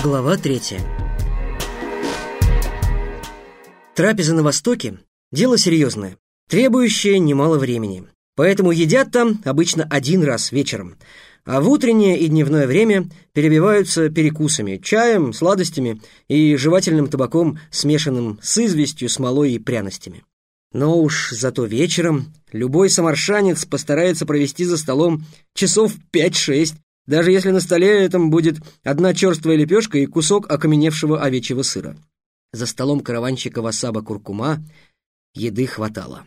Глава третья. Трапеза на Востоке – дело серьезное, требующее немало времени. Поэтому едят там обычно один раз вечером, а в утреннее и дневное время перебиваются перекусами, чаем, сладостями и жевательным табаком, смешанным с известью, смолой и пряностями. Но уж зато вечером любой самаршанец постарается провести за столом часов пять-шесть, даже если на столе этом будет одна черствая лепешка и кусок окаменевшего овечьего сыра. За столом караванщика Васаба Куркума еды хватало.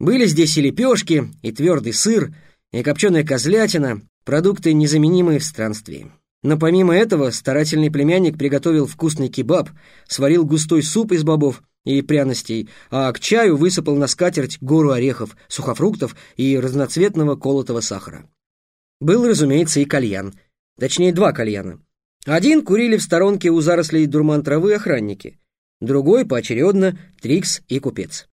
Были здесь и лепешки, и твердый сыр, и копченая козлятина, продукты, незаменимые в странстве. Но помимо этого старательный племянник приготовил вкусный кебаб, сварил густой суп из бобов и пряностей, а к чаю высыпал на скатерть гору орехов, сухофруктов и разноцветного колотого сахара. Был, разумеется, и кальян. Точнее, два кальяна. Один курили в сторонке у зарослей дурман травы охранники. Другой, поочередно, Трикс и Купец.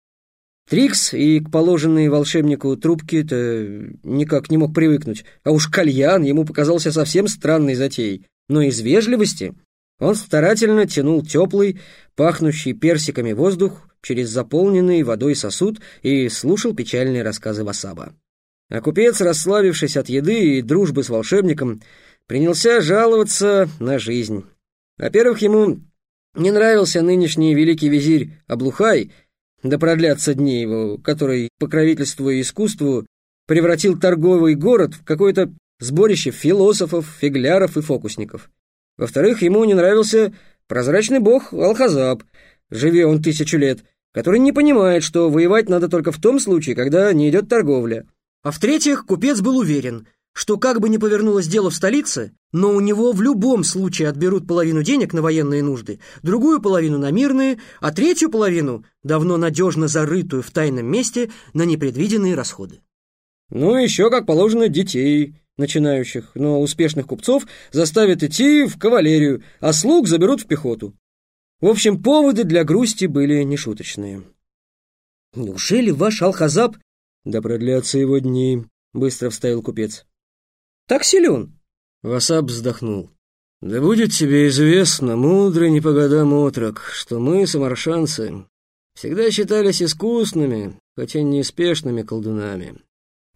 Трикс и к положенной волшебнику трубке-то никак не мог привыкнуть, а уж кальян ему показался совсем странной затеей. Но из вежливости он старательно тянул теплый, пахнущий персиками воздух через заполненный водой сосуд и слушал печальные рассказы Васаба. А купец, расслабившись от еды и дружбы с волшебником, принялся жаловаться на жизнь. Во-первых, ему не нравился нынешний великий визирь Облухай, да продлятся дни его, который, покровительствуя искусству, превратил торговый город в какое-то сборище философов, фигляров и фокусников. Во-вторых, ему не нравился прозрачный бог Алхазаб, живе он тысячу лет, который не понимает, что воевать надо только в том случае, когда не идет торговля. А в-третьих, купец был уверен, что как бы ни повернулось дело в столице, но у него в любом случае отберут половину денег на военные нужды, другую половину на мирные, а третью половину, давно надежно зарытую в тайном месте, на непредвиденные расходы. Ну, еще, как положено, детей, начинающих, но успешных купцов, заставят идти в кавалерию, а слуг заберут в пехоту. В общем, поводы для грусти были нешуточные. «Неужели ваш Алхазаб «Да продлятся его дни», — быстро вставил купец. «Так силен?» Васап вздохнул. «Да будет тебе известно, мудрый не по годам отрок, что мы, самаршанцы, всегда считались искусными, хотя неспешными колдунами.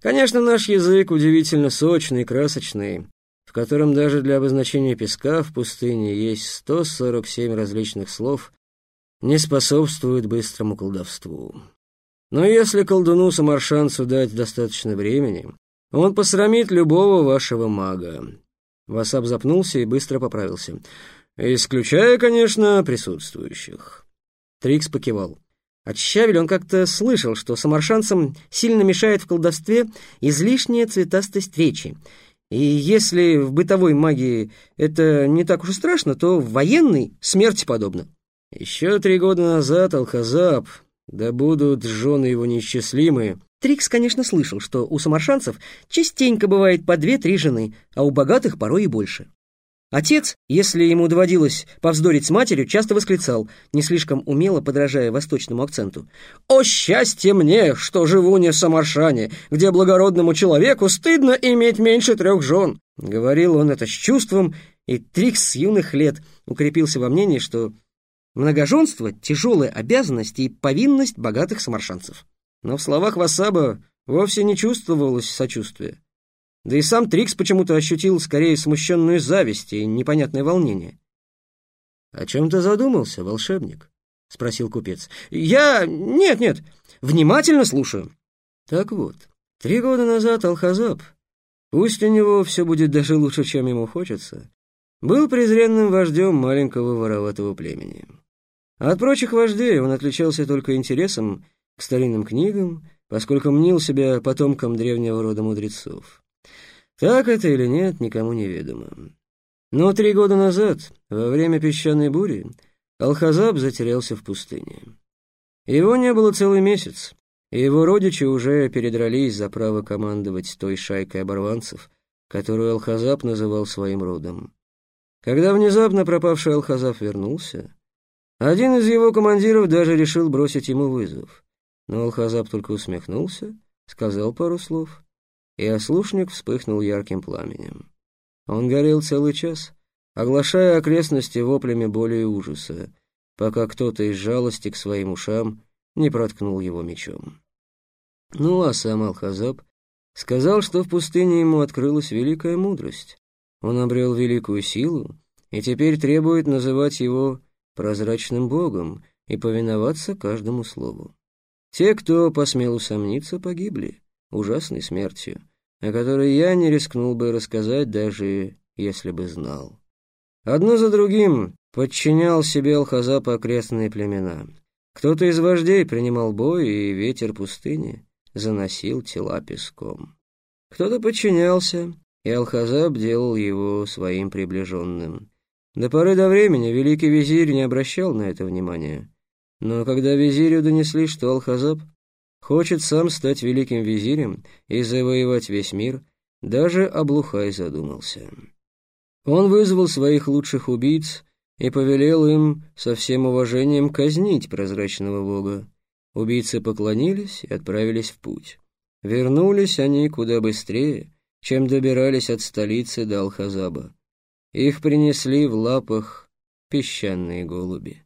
Конечно, наш язык удивительно сочный и красочный, в котором даже для обозначения песка в пустыне есть 147 различных слов, не способствует быстрому колдовству. Но если колдуну-самаршанцу дать достаточно времени, он посрамит любого вашего мага». Васап запнулся и быстро поправился. «Исключая, конечно, присутствующих». Трикс покивал. От Щавель он как-то слышал, что самаршанцам сильно мешает в колдовстве излишняя цветастость речи. И если в бытовой магии это не так уж и страшно, то в военной смерти подобно. Еще три года назад Алхазаб да будут жены его неисчислимые. Трикс, конечно, слышал, что у самаршанцев частенько бывает по две-три жены, а у богатых порой и больше. Отец, если ему доводилось повздорить с матерью, часто восклицал, не слишком умело подражая восточному акценту. «О счастье мне, что живу не в Самаршане, где благородному человеку стыдно иметь меньше трех жен!» Говорил он это с чувством, и Трикс с юных лет укрепился во мнении, что Многоженство — тяжелая обязанность и повинность богатых самаршанцев. Но в словах Васаба вовсе не чувствовалось сочувствия. Да и сам Трикс почему-то ощутил скорее смущенную зависть и непонятное волнение. «О чем ты задумался, волшебник?» — спросил купец. «Я... Нет-нет, внимательно слушаю». «Так вот, три года назад Алхазаб, пусть у него все будет даже лучше, чем ему хочется, был презренным вождем маленького вороватого племени. От прочих вождей он отличался только интересом к старинным книгам, поскольку мнил себя потомком древнего рода мудрецов. Так это или нет, никому не ведомо. Но три года назад, во время песчаной бури, Алхазаб затерялся в пустыне. Его не было целый месяц, и его родичи уже передрались за право командовать той шайкой оборванцев, которую Алхазаб называл своим родом. Когда внезапно пропавший Алхазаб вернулся, один из его командиров даже решил бросить ему вызов. Но Алхазаб только усмехнулся, сказал пару слов, и ослушник вспыхнул ярким пламенем. Он горел целый час, оглашая окрестности воплями боли и ужаса, пока кто-то из жалости к своим ушам не проткнул его мечом. Ну, а сам Алхазаб сказал, что в пустыне ему открылась великая мудрость. Он обрел великую силу и теперь требует называть его прозрачным богом и повиноваться каждому слову. Те, кто посмел усомниться, погибли ужасной смертью, о которой я не рискнул бы рассказать, даже если бы знал. Одно за другим подчинял себе Алхазап окрестные племена. Кто-то из вождей принимал бой, и ветер пустыни заносил тела песком. Кто-то подчинялся, и Алхазаб делал его своим приближенным. До поры до времени великий визирь не обращал на это внимания. Но когда визирю донесли, что Алхазаб хочет сам стать великим визирем и завоевать весь мир, даже Облухай задумался. Он вызвал своих лучших убийц и повелел им со всем уважением казнить прозрачного бога. Убийцы поклонились и отправились в путь. Вернулись они куда быстрее, чем добирались от столицы до Алхазаба. Их принесли в лапах песчаные голуби.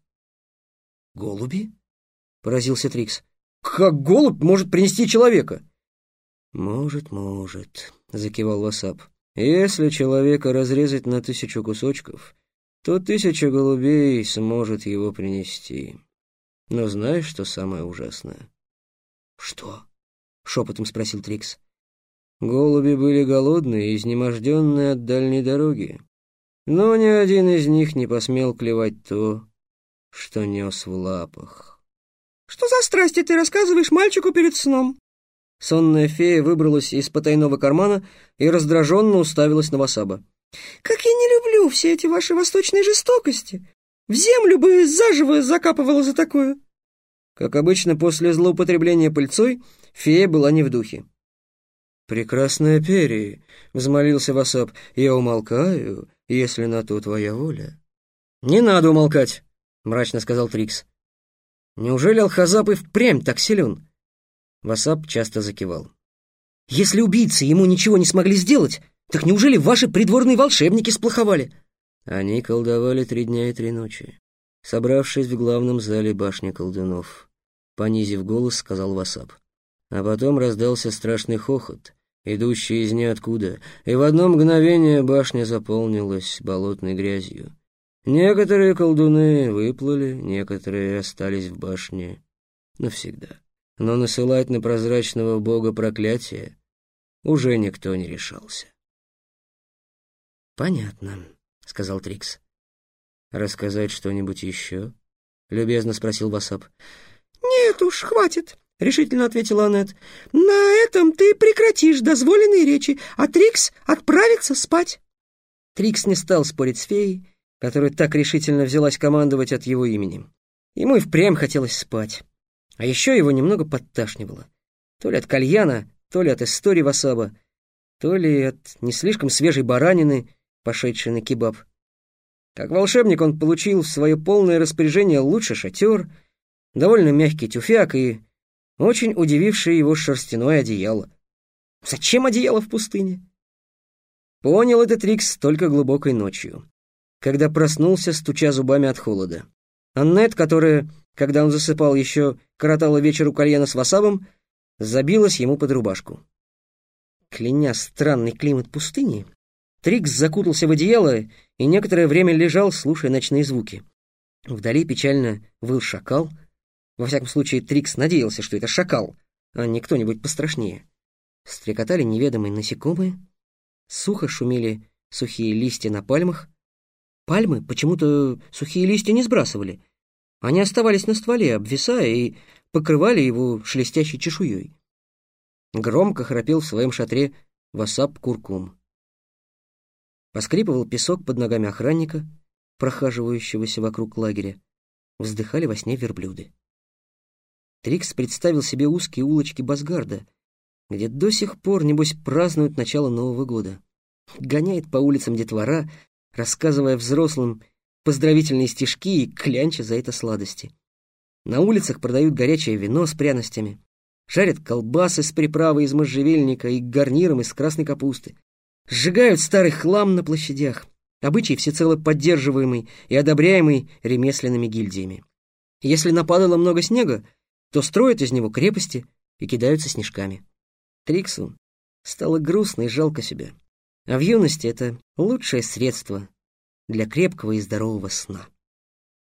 «Голуби?» — поразился Трикс. «Как голубь может принести человека?» «Может, может», — закивал Васап. «Если человека разрезать на тысячу кусочков, то тысяча голубей сможет его принести. Но знаешь, что самое ужасное?» «Что?» — шепотом спросил Трикс. Голуби были голодные и изнеможденные от дальней дороги. Но ни один из них не посмел клевать то, что нес в лапах. «Что за страсти ты рассказываешь мальчику перед сном?» Сонная фея выбралась из потайного кармана и раздраженно уставилась на Васаба. «Как я не люблю все эти ваши восточные жестокости! В землю бы заживо закапывала за такое!» Как обычно, после злоупотребления пыльцой фея была не в духе. «Прекрасная перья!» — взмолился Васап. «Я умолкаю, если на то твоя воля». «Не надо умолкать», — мрачно сказал Трикс. «Неужели Алхазап и впрямь так силен?» Васап часто закивал. «Если убийцы ему ничего не смогли сделать, так неужели ваши придворные волшебники сплоховали?» Они колдовали три дня и три ночи, собравшись в главном зале башни колдунов. Понизив голос, сказал Васап. А потом раздался страшный хохот, идущий из ниоткуда, и в одно мгновение башня заполнилась болотной грязью. Некоторые колдуны выплыли, некоторые остались в башне навсегда. Но насылать на прозрачного бога проклятие уже никто не решался. «Понятно», — сказал Трикс. «Рассказать что-нибудь еще?» — любезно спросил Васап. «Нет уж, хватит. — решительно ответила Аннет. «На этом ты прекратишь дозволенные речи, а Трикс отправится спать». Трикс не стал спорить с феей, которая так решительно взялась командовать от его имени. Ему и впрямь хотелось спать. А еще его немного подташнивало. То ли от кальяна, то ли от истории Васаба, то ли от не слишком свежей баранины, пошедшей на кебаб. Как волшебник он получил в свое полное распоряжение лучший шатер, довольно мягкий тюфяк и очень удивившее его шерстяное одеяло. Зачем одеяло в пустыне? Понял этот Рикс только глубокой ночью, когда проснулся, стуча зубами от холода. Аннет, которая, когда он засыпал, еще коротала вечер у кальяна с васабом, забилась ему под рубашку. Кляня странный климат пустыни, Трикс закутался в одеяло и некоторое время лежал, слушая ночные звуки. Вдали печально выл шакал — во всяком случае, Трикс надеялся, что это шакал, а не кто-нибудь пострашнее. Стрекотали неведомые насекомые, сухо шумели сухие листья на пальмах. Пальмы почему-то сухие листья не сбрасывали. Они оставались на стволе, обвисая, и покрывали его шелестящей чешуей. Громко храпел в своем шатре васап куркум. Поскрипывал песок под ногами охранника, прохаживающегося вокруг лагеря. Вздыхали во сне верблюды. Трикс представил себе узкие улочки Басгарда, где до сих пор, небось, празднуют начало Нового года. Гоняет по улицам детвора, рассказывая взрослым поздравительные стишки и клянча за это сладости. На улицах продают горячее вино с пряностями, жарят колбасы с приправой из можжевельника и гарниром из красной капусты, сжигают старый хлам на площадях, Обычай всецело поддерживаемый и одобряемый ремесленными гильдиями. Если нападало много снега, то строят из него крепости и кидаются снежками. Триксу стало грустно и жалко себя. А в юности это лучшее средство для крепкого и здорового сна.